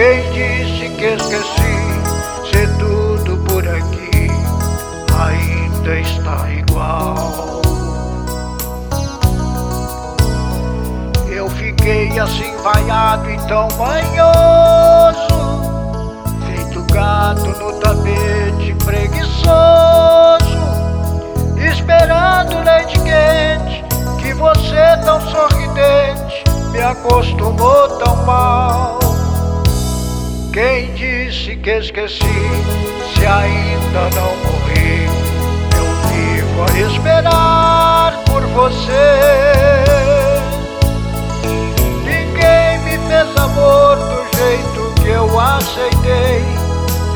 Quem disse que esqueci se tudo por aqui ainda está igual? Eu fiquei assim vaiado e tão manhoso, feito gato no tapete preguiçoso, esperando leite quente que você tão sorridente me acostumou tão mal. Quem disse que esqueci Se ainda não morri Eu vivo a esperar por você amor do jeito que eu aceitei.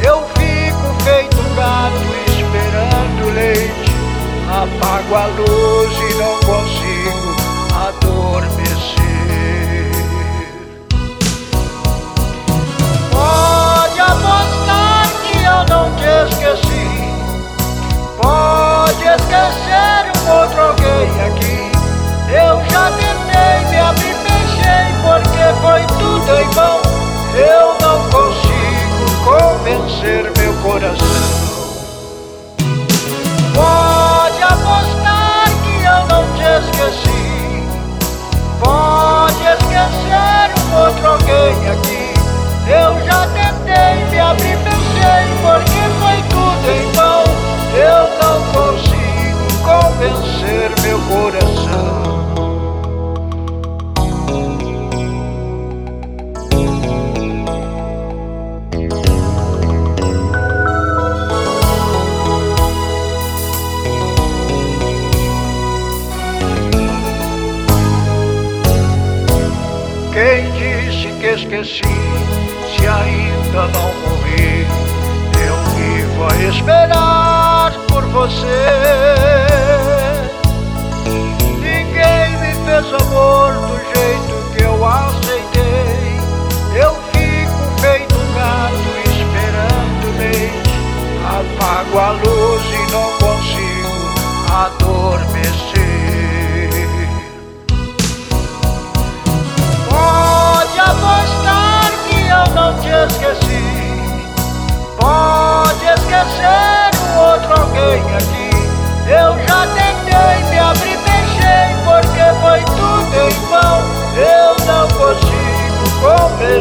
Eu fico feito gato esperando leite. Apago a luz esqueci se ainda não morri?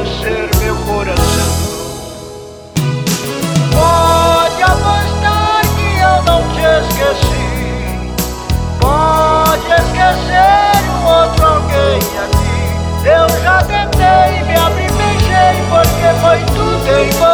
Meu coração. Pode apostar que eu não te esqueci. Pode esquecer um outro alguém aqui. Eu já tentei me abrir, fechei, porque foi tudo em vão.